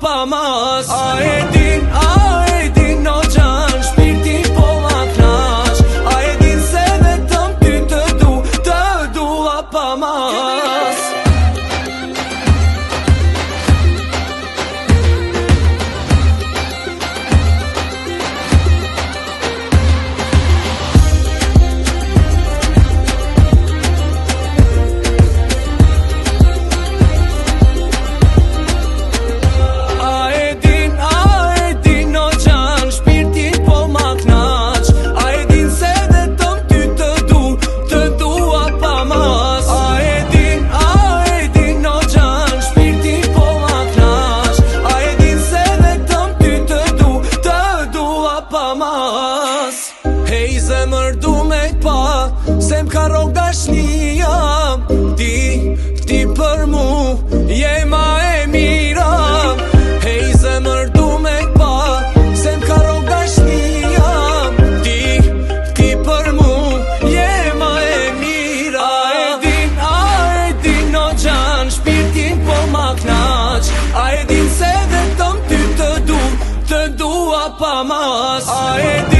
Pa ma A e dhe Se më ka rogë dashnia Ti, ti për mu Je ma e mira Hej zemër me pa Se më ka rogë dashnia Ti, ti për mu Je ma e mira A e din, a e din o gjan Shpirtin po ma knaq A e din se dhe tëm ty të du Të dua pa mas A e din